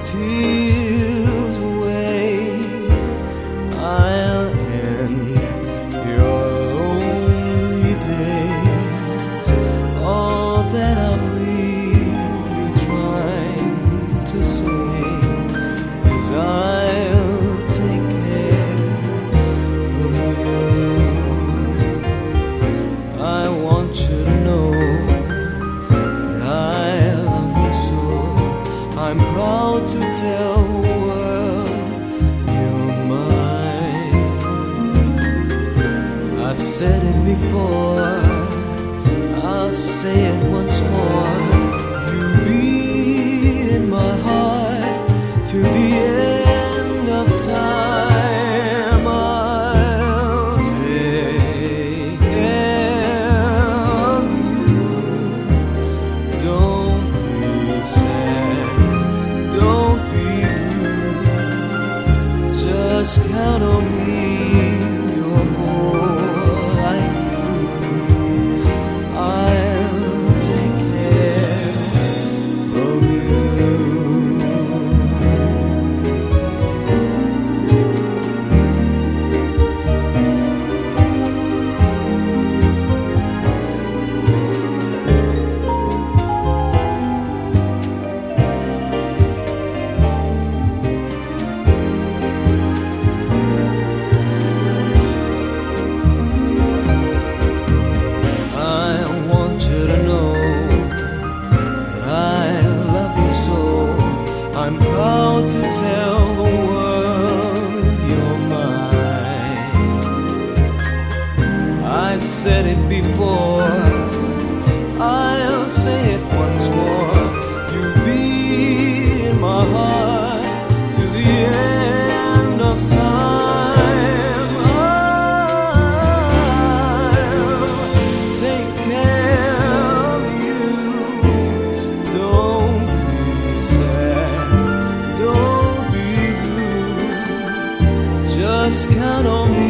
tears. how to tell the world you're mine. I said it before, I'll say it once more. You be in my heart. Just count on me I said it before, I'll say it once more. You'll be in my heart to the end of time. I'll take care of you. Don't be sad, don't be blue. Just count on me